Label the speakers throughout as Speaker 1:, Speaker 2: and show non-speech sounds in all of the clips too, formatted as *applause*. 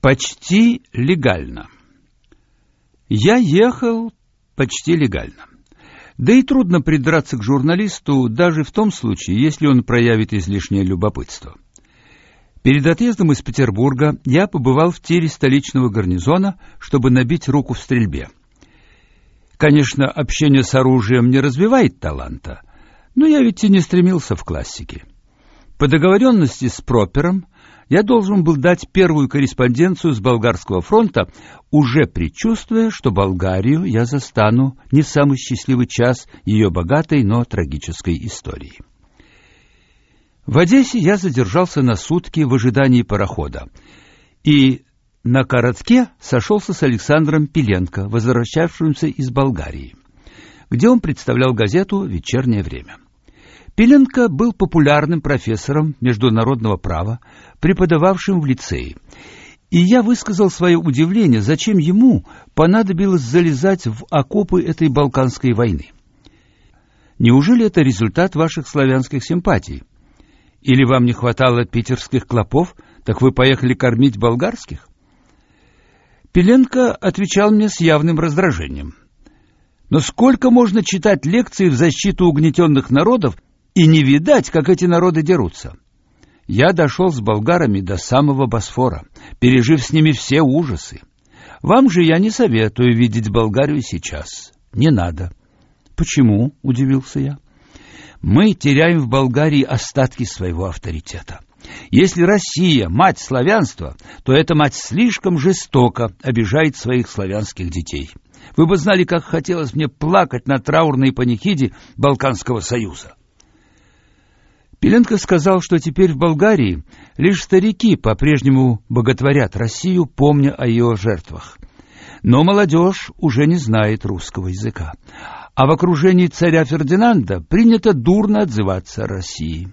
Speaker 1: Почти легально. Я ехал почти легально. Да и трудно придраться к журналисту даже в том случае, если он проявит излишнее любопытство. Перед отъездом из Петербурга я побывал в тире столичного гарнизона, чтобы набить руку в стрельбе. Конечно, общение с оружием не развивает таланта, но я ведь и не стремился в классике. По договоренности с Пропером я должен был дать первую корреспонденцию с болгарского фронта, уже предчувствуя, что Болгарию я застану не самый счастливый час ее богатой, но трагической истории. В Одессе я задержался на сутки в ожидании парохода и на коротке сошелся с Александром Пеленко, возвращавшимся из Болгарии, где он представлял газету «Вечернее время». Пеленко был популярным профессором международного права, преподававшим в лицее, и я высказал свое удивление, зачем ему понадобилось залезать в окопы этой Балканской войны. Неужели это результат ваших славянских симпатий? Или вам не хватало питерских клопов, так вы поехали кормить болгарских? Пеленко отвечал мне с явным раздражением. Но сколько можно читать лекции в защиту угнетенных народов и не видать, как эти народы дерутся? Я дошел с болгарами до самого Босфора, пережив с ними все ужасы. Вам же я не советую видеть Болгарию сейчас. Не надо. Почему? удивился я. Мы теряем в Болгарии остатки своего авторитета. Если Россия мать славянства, то эта мать слишком жестоко обижает своих славянских детей. Вы бы знали, как хотелось мне плакать на траурной панихиде Балканского союза. Пеленко сказал, что теперь в Болгарии лишь старики по-прежнему боготворят Россию, помня о ее жертвах. Но молодежь уже не знает русского языка а в окружении царя Фердинанда принято дурно отзываться о России.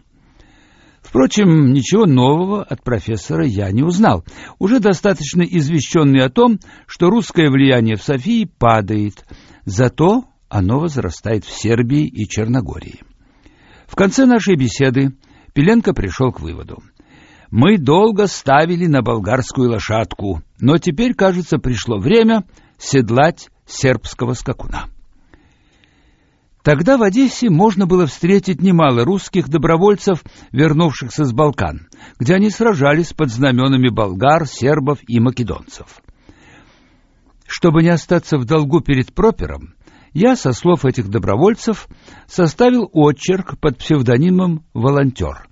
Speaker 1: Впрочем, ничего нового от профессора я не узнал, уже достаточно извещенный о том, что русское влияние в Софии падает, зато оно возрастает в Сербии и Черногории. В конце нашей беседы Пеленко пришел к выводу. Мы долго ставили на болгарскую лошадку, но теперь, кажется, пришло время седлать сербского скакуна. Тогда в Одессе можно было встретить немало русских добровольцев, вернувшихся с Балкан, где они сражались под знаменами болгар, сербов и македонцев. Чтобы не остаться в долгу перед Пропером, я, со слов этих добровольцев, составил отчерк под псевдонимом «Волонтер».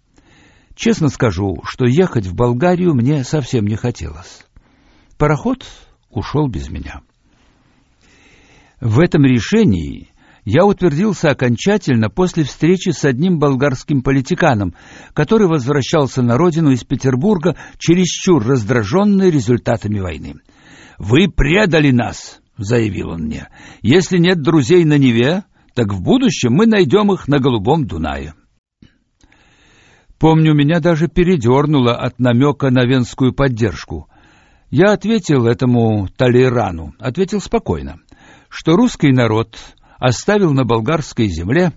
Speaker 1: Честно скажу, что ехать в Болгарию мне совсем не хотелось. Пароход ушел без меня. В этом решении я утвердился окончательно после встречи с одним болгарским политиканом, который возвращался на родину из Петербурга чересчур раздраженный результатами войны. «Вы предали нас!» — заявил он мне. «Если нет друзей на Неве, так в будущем мы найдем их на Голубом Дунае». Помню, меня даже передернуло от намека на венскую поддержку. Я ответил этому Талейрану, ответил спокойно, что русский народ оставил на болгарской земле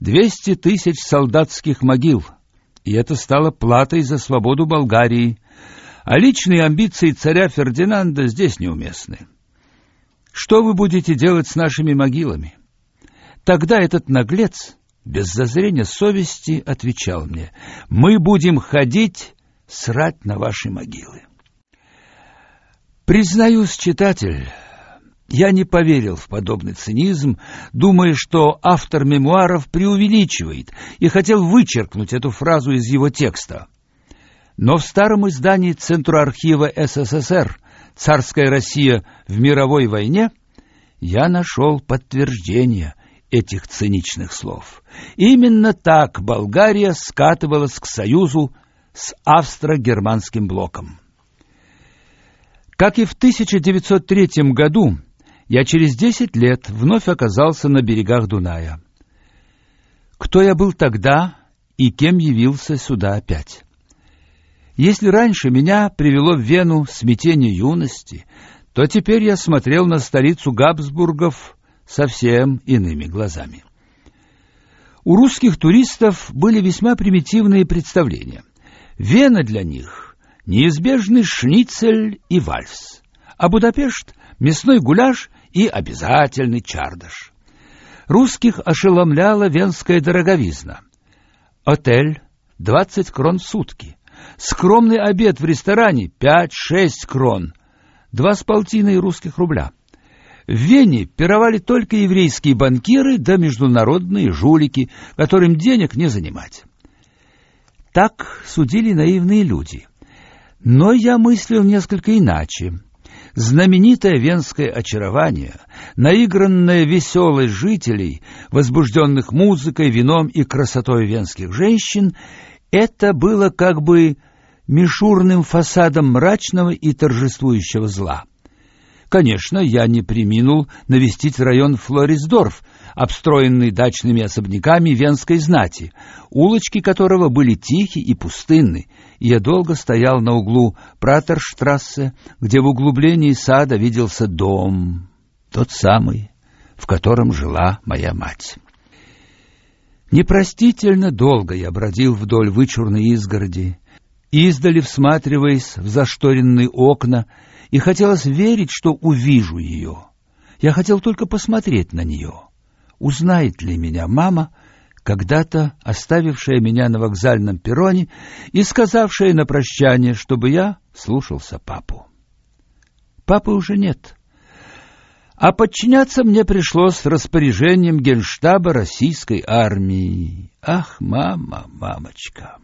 Speaker 1: 200 тысяч солдатских могил, и это стало платой за свободу Болгарии, а личные амбиции царя Фердинанда здесь неуместны. Что вы будете делать с нашими могилами? Тогда этот наглец, без зазрения совести, отвечал мне, мы будем ходить срать на ваши могилы. Признаюсь, читатель, я не поверил в подобный цинизм, думая, что автор мемуаров преувеличивает, и хотел вычеркнуть эту фразу из его текста. Но в старом издании Центра архива СССР «Царская Россия в мировой войне» я нашел подтверждение этих циничных слов. Именно так Болгария скатывалась к союзу с австро-германским блоком. Как и в 1903 году, я через десять лет вновь оказался на берегах Дуная. Кто я был тогда и кем явился сюда опять? Если раньше меня привело в Вену смятение юности, то теперь я смотрел на столицу Габсбургов совсем иными глазами. У русских туристов были весьма примитивные представления. Вена для них неизбежный шницель и вальс, а Будапешт — мясной гуляш и обязательный чардаш. Русских ошеломляла венская дороговизна. Отель — 20 крон в сутки. Скромный обед в ресторане — 5-6 крон. Два с полтиной русских рубля. В Вене пировали только еврейские банкиры да международные жулики, которым денег не занимать. Так судили наивные люди. Но я мыслил несколько иначе. Знаменитое венское очарование, наигранная веселость жителей, возбужденных музыкой, вином и красотой венских женщин, это было как бы мишурным фасадом мрачного и торжествующего зла. Конечно, я не приминул навестить район Флорисдорф, обстроенный дачными особняками венской знати, улочки которого были тихи и пустынны, и я долго стоял на углу Пратерштрассе, где в углублении сада виделся дом, тот самый, в котором жила моя мать. Непростительно долго я бродил вдоль вычурной изгороди, издали всматриваясь в зашторенные окна, и хотелось верить, что увижу ее. Я хотел только посмотреть на нее. Узнает ли меня мама, когда-то оставившая меня на вокзальном перроне и сказавшая на прощание, чтобы я слушался папу. Папы уже нет. А подчиняться мне пришлось распоряжением генштаба российской армии. Ах, мама, мамочка!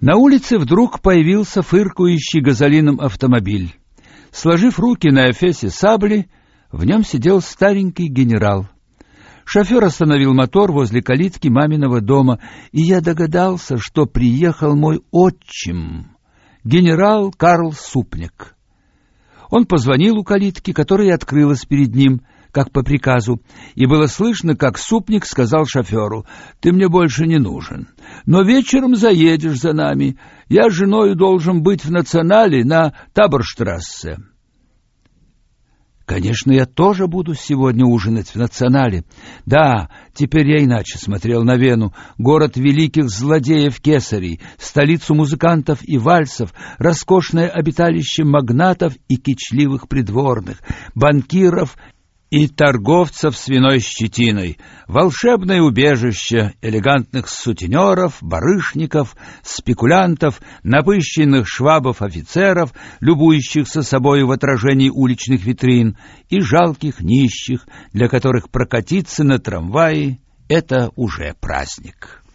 Speaker 1: На улице вдруг появился фыркающий газолином автомобиль. Сложив руки на эфесе сабли, в нем сидел старенький генерал. Шофер остановил мотор возле калитки маминого дома, и я догадался, что приехал мой отчим, генерал Карл Супник. Он позвонил у калитки, которая открылась перед ним — как по приказу, и было слышно, как супник сказал шоферу, «Ты мне больше не нужен, но вечером заедешь за нами. Я с женою должен быть в национале на Таборштрассе». Конечно, я тоже буду сегодня ужинать в национале. Да, теперь я иначе смотрел на Вену, город великих злодеев Кесарей, столицу музыкантов и вальсов, роскошное обиталище магнатов и кичливых придворных, банкиров и торговцев свиной щетиной, волшебное убежище элегантных сутенеров, барышников, спекулянтов, напыщенных швабов-офицеров, любующихся собой в отражении уличных витрин, и жалких нищих, для которых прокатиться на трамвае — это уже праздник.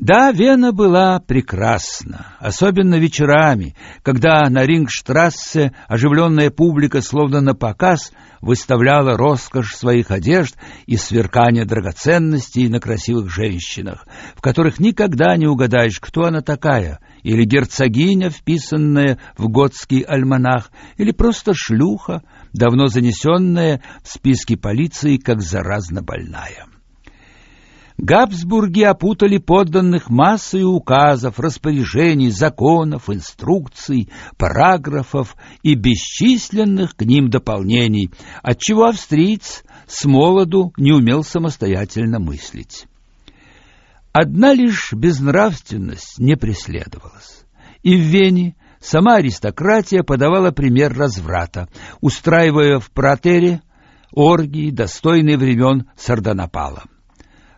Speaker 1: Да, Вена была прекрасна, особенно вечерами, когда на Рингштрассе оживленная публика словно на показ выставляла роскошь своих одежд и сверкание драгоценностей на красивых женщинах, в которых никогда не угадаешь, кто она такая, или герцогиня, вписанная в готский альманах, или просто шлюха, давно занесенная в списки полиции как заразно больная. Габсбурги опутали подданных массой указов, распоряжений, законов, инструкций, параграфов и бесчисленных к ним дополнений, отчего австриец с молоду не умел самостоятельно мыслить. Одна лишь безнравственность не преследовалась. И в Вене сама аристократия подавала пример разврата, устраивая в протере оргии, достойные времен Сардонапала.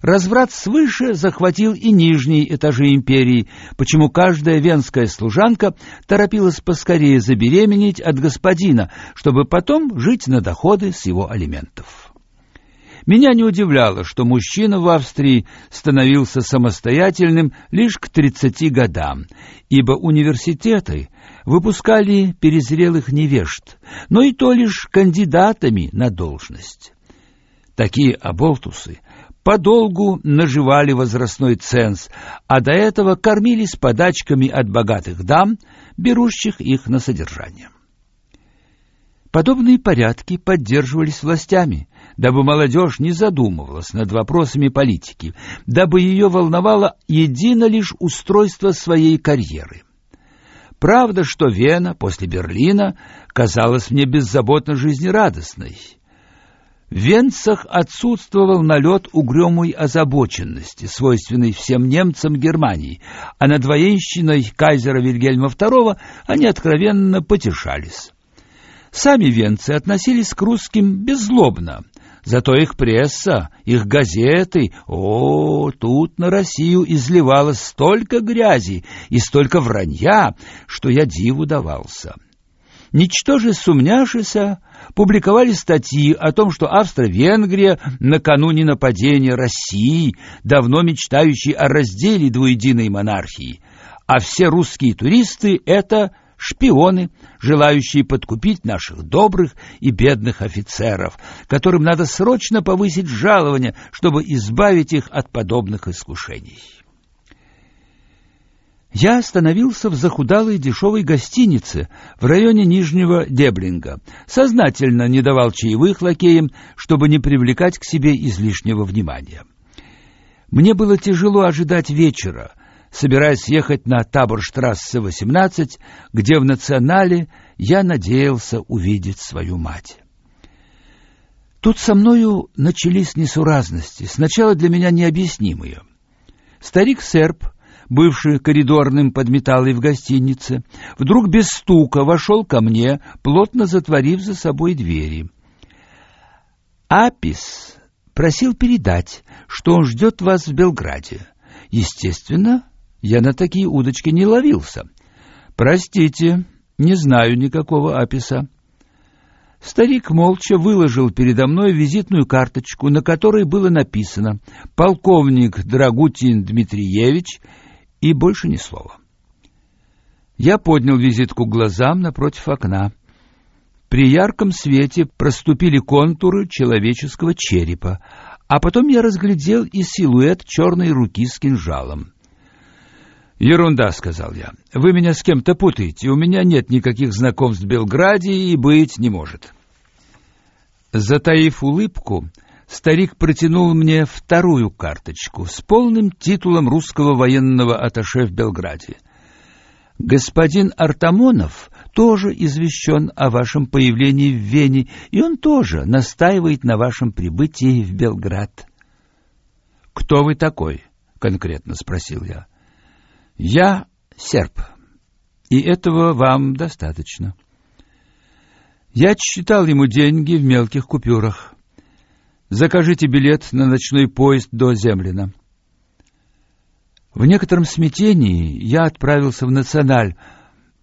Speaker 1: Разврат свыше захватил и нижние этажи империи, почему каждая венская служанка торопилась поскорее забеременеть от господина, чтобы потом жить на доходы с его алиментов. Меня не удивляло, что мужчина в Австрии становился самостоятельным лишь к 30 годам, ибо университеты выпускали перезрелых невежд, но и то лишь кандидатами на должность. Такие оболтусы подолгу наживали возрастной ценз, а до этого кормились подачками от богатых дам, берущих их на содержание. Подобные порядки поддерживались властями, дабы молодежь не задумывалась над вопросами политики, дабы ее волновало едино лишь устройство своей карьеры. Правда, что Вена после Берлина казалась мне беззаботно жизнерадостной, Венцах отсутствовал налет угрюмой озабоченности, свойственной всем немцам Германии, а над военщиной кайзера Вильгельма II они откровенно потешались. Сами венцы относились к русским беззлобно, зато их пресса, их газеты, о, тут на Россию изливалось столько грязи и столько вранья, что я диву давался. Ничтоже сумняшися, публиковали статьи о том, что Австро-Венгрия накануне нападения России, давно мечтающей о разделе двуединой монархии, а все русские туристы — это шпионы, желающие подкупить наших добрых и бедных офицеров, которым надо срочно повысить жалование, чтобы избавить их от подобных искушений. Я остановился в захудалой дешевой гостинице в районе Нижнего Деблинга. Сознательно не давал чаевых лакеям, чтобы не привлекать к себе излишнего внимания. Мне было тяжело ожидать вечера, собираясь ехать на Таборштрассе 18, где в Национале я надеялся увидеть свою мать. Тут со мною начались несуразности, сначала для меня необъяснимые. Старик-серб бывший коридорным подметалой в гостинице, вдруг без стука вошел ко мне, плотно затворив за собой двери. Апис просил передать, что он ждет вас в Белграде. Естественно, я на такие удочки не ловился. Простите, не знаю никакого Аписа. Старик молча выложил передо мной визитную карточку, на которой было написано «Полковник Драгутин Дмитриевич и больше ни слова. Я поднял визитку глазам напротив окна. При ярком свете проступили контуры человеческого черепа, а потом я разглядел и силуэт черной руки с кинжалом. «Ерунда», — сказал я. «Вы меня с кем-то путаете. У меня нет никаких знакомств в Белграде и быть не может». Затаив улыбку, старик протянул мне вторую карточку с полным титулом русского военного атташе в Белграде. Господин Артамонов тоже извещен о вашем появлении в Вене, и он тоже настаивает на вашем прибытии в Белград. Кто вы такой? конкретно спросил я. Я серб. И этого вам достаточно. Я отсчитал ему деньги в мелких купюрах. Закажите билет на ночной поезд до Землина. В некотором смятении я отправился в Националь,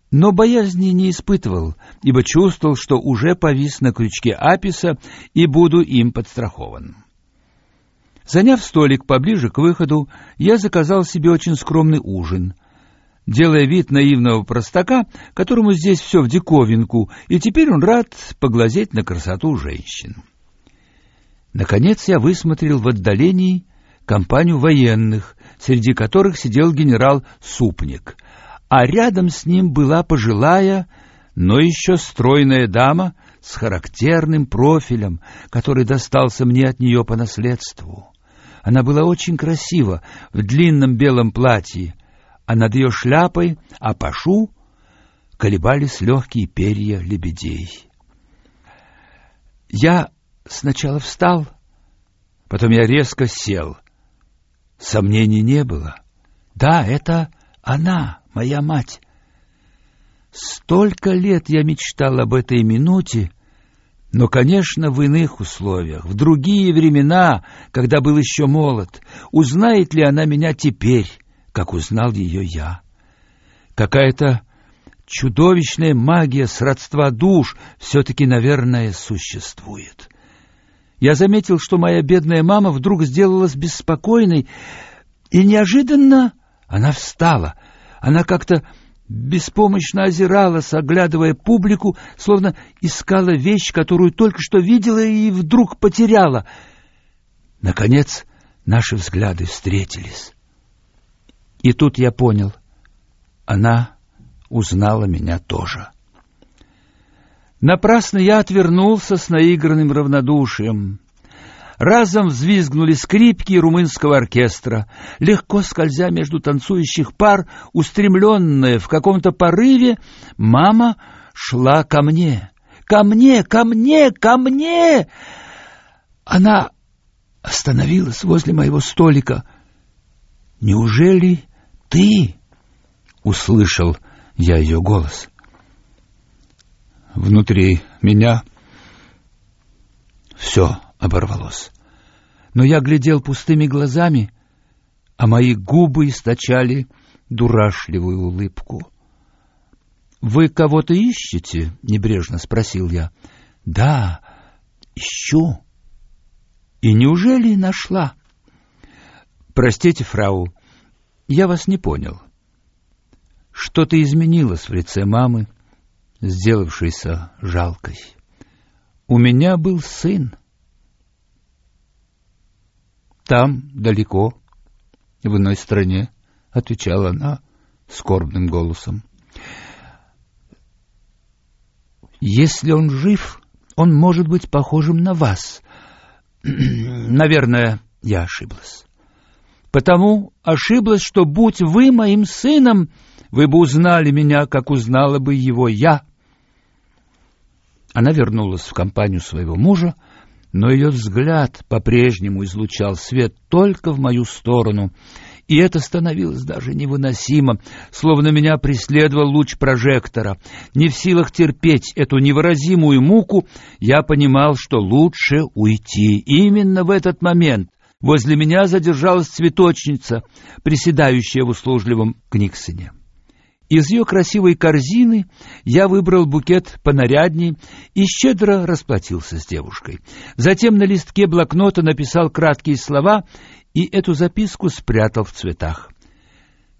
Speaker 1: но боязни не испытывал, ибо чувствовал, что уже повис на крючке Аписа и буду им подстрахован. Заняв столик поближе к выходу, я заказал себе очень скромный ужин, делая вид наивного простака, которому здесь все в диковинку, и теперь он рад поглазеть на красоту женщин. Наконец я высмотрел в отдалении компанию военных, среди которых сидел генерал Супник, а рядом с ним была пожилая, но еще стройная дама с характерным профилем, который достался мне от нее по наследству. Она была очень красива в длинном белом платье, а над ее шляпой, а пашу, колебались легкие перья лебедей. Я Сначала встал, потом я резко сел. Сомнений не было. Да, это она, моя мать. Столько лет я мечтал об этой минуте, но, конечно, в иных условиях, в другие времена, когда был еще молод. Узнает ли она меня теперь, как узнал ее я? Какая-то чудовищная магия сродства душ все-таки, наверное, существует. Я заметил, что моя бедная мама вдруг сделалась беспокойной, и неожиданно она встала. Она как-то беспомощно озиралась, оглядывая публику, словно искала вещь, которую только что видела и вдруг потеряла. Наконец наши взгляды встретились. И тут я понял, она узнала меня тоже. Напрасно я отвернулся с наигранным равнодушием. Разом взвизгнули скрипки румынского оркестра, легко скользя между танцующих пар, устремленная в каком-то порыве, мама шла ко мне. «Ко мне! Ко мне! Ко мне!» Она остановилась возле моего столика. «Неужели ты?» — услышал я ее голос. Внутри меня все оборвалось. Но я глядел пустыми глазами, а мои губы источали дурашливую улыбку. «Вы кого-то ищете?» — небрежно спросил я. «Да, ищу». «И неужели нашла?» «Простите, фрау, я вас не понял. Что-то изменилось в лице мамы, сделавшейся жалкой. У меня был сын. Там, далеко, в иной стране, — отвечала она скорбным голосом. Если он жив, он может быть похожим на вас. *clears throat* Наверное, я ошиблась. Потому ошиблась, что, будь вы моим сыном, вы бы узнали меня, как узнала бы его я. Она вернулась в компанию своего мужа, но ее взгляд по-прежнему излучал свет только в мою сторону, и это становилось даже невыносимо, словно меня преследовал луч прожектора. Не в силах терпеть эту невыразимую муку, я понимал, что лучше уйти. именно в этот момент возле меня задержалась цветочница, приседающая в услужливом Книксоне. Из ее красивой корзины я выбрал букет понарядней и щедро расплатился с девушкой. Затем на листке блокнота написал краткие слова и эту записку спрятал в цветах.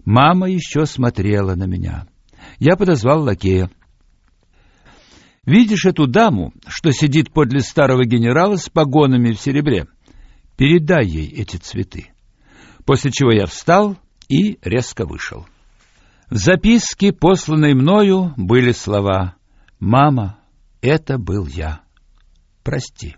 Speaker 1: Мама еще смотрела на меня. Я подозвал лакея. «Видишь эту даму, что сидит подле старого генерала с погонами в серебре? Передай ей эти цветы». После чего я встал и резко вышел. В записке, посланной мною, были слова «Мама, это был я. Прости».